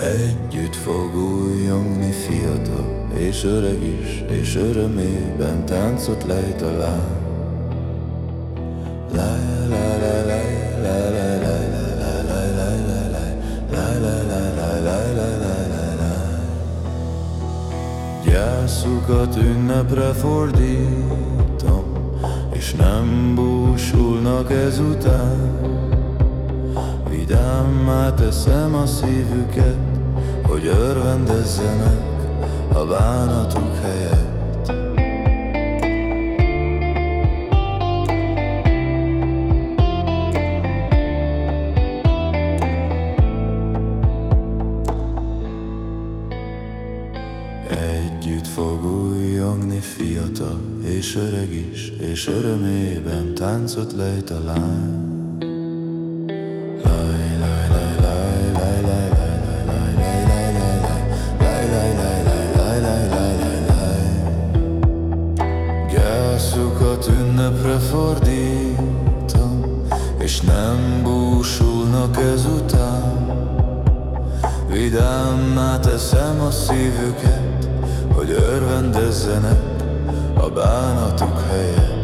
Együtt fog újjongni fiatal és öreg is, és örömében táncot lejt a láb. La la la la la la Gyászukat ünnepre fordítom, és nem búsulnak ezután. Vidámmá teszem a szívüket, hogy örvendezzenek a bánatuk helyett. Együtt fog újjongni fiatal és öreg is, és örömében táncot lejt a lány. Fordítom, és nem búsulnak ezután. Vidámmá teszem a szívüket, hogy örvendezzenek a bánatuk helyett.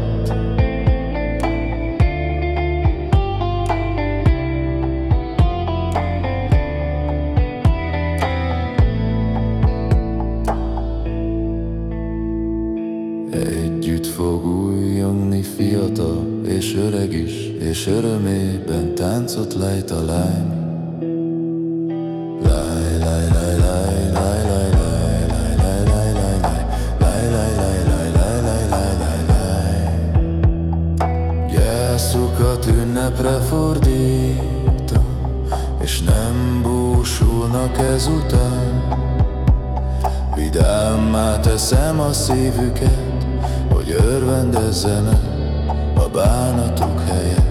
Fiatal és öreg is, és örömében táncot lejt a lány. Láj, láj, láj, láj, láj, láj, láj, láj, láj, láj, láj, láj, láj, láj, láj, láj, láj, láj, láj. Gyászukat ünnepre fordítom, és nem búsulnak ezután. Vidámmá teszem a szívüket, hogy örvendezzenek bánatuk helye.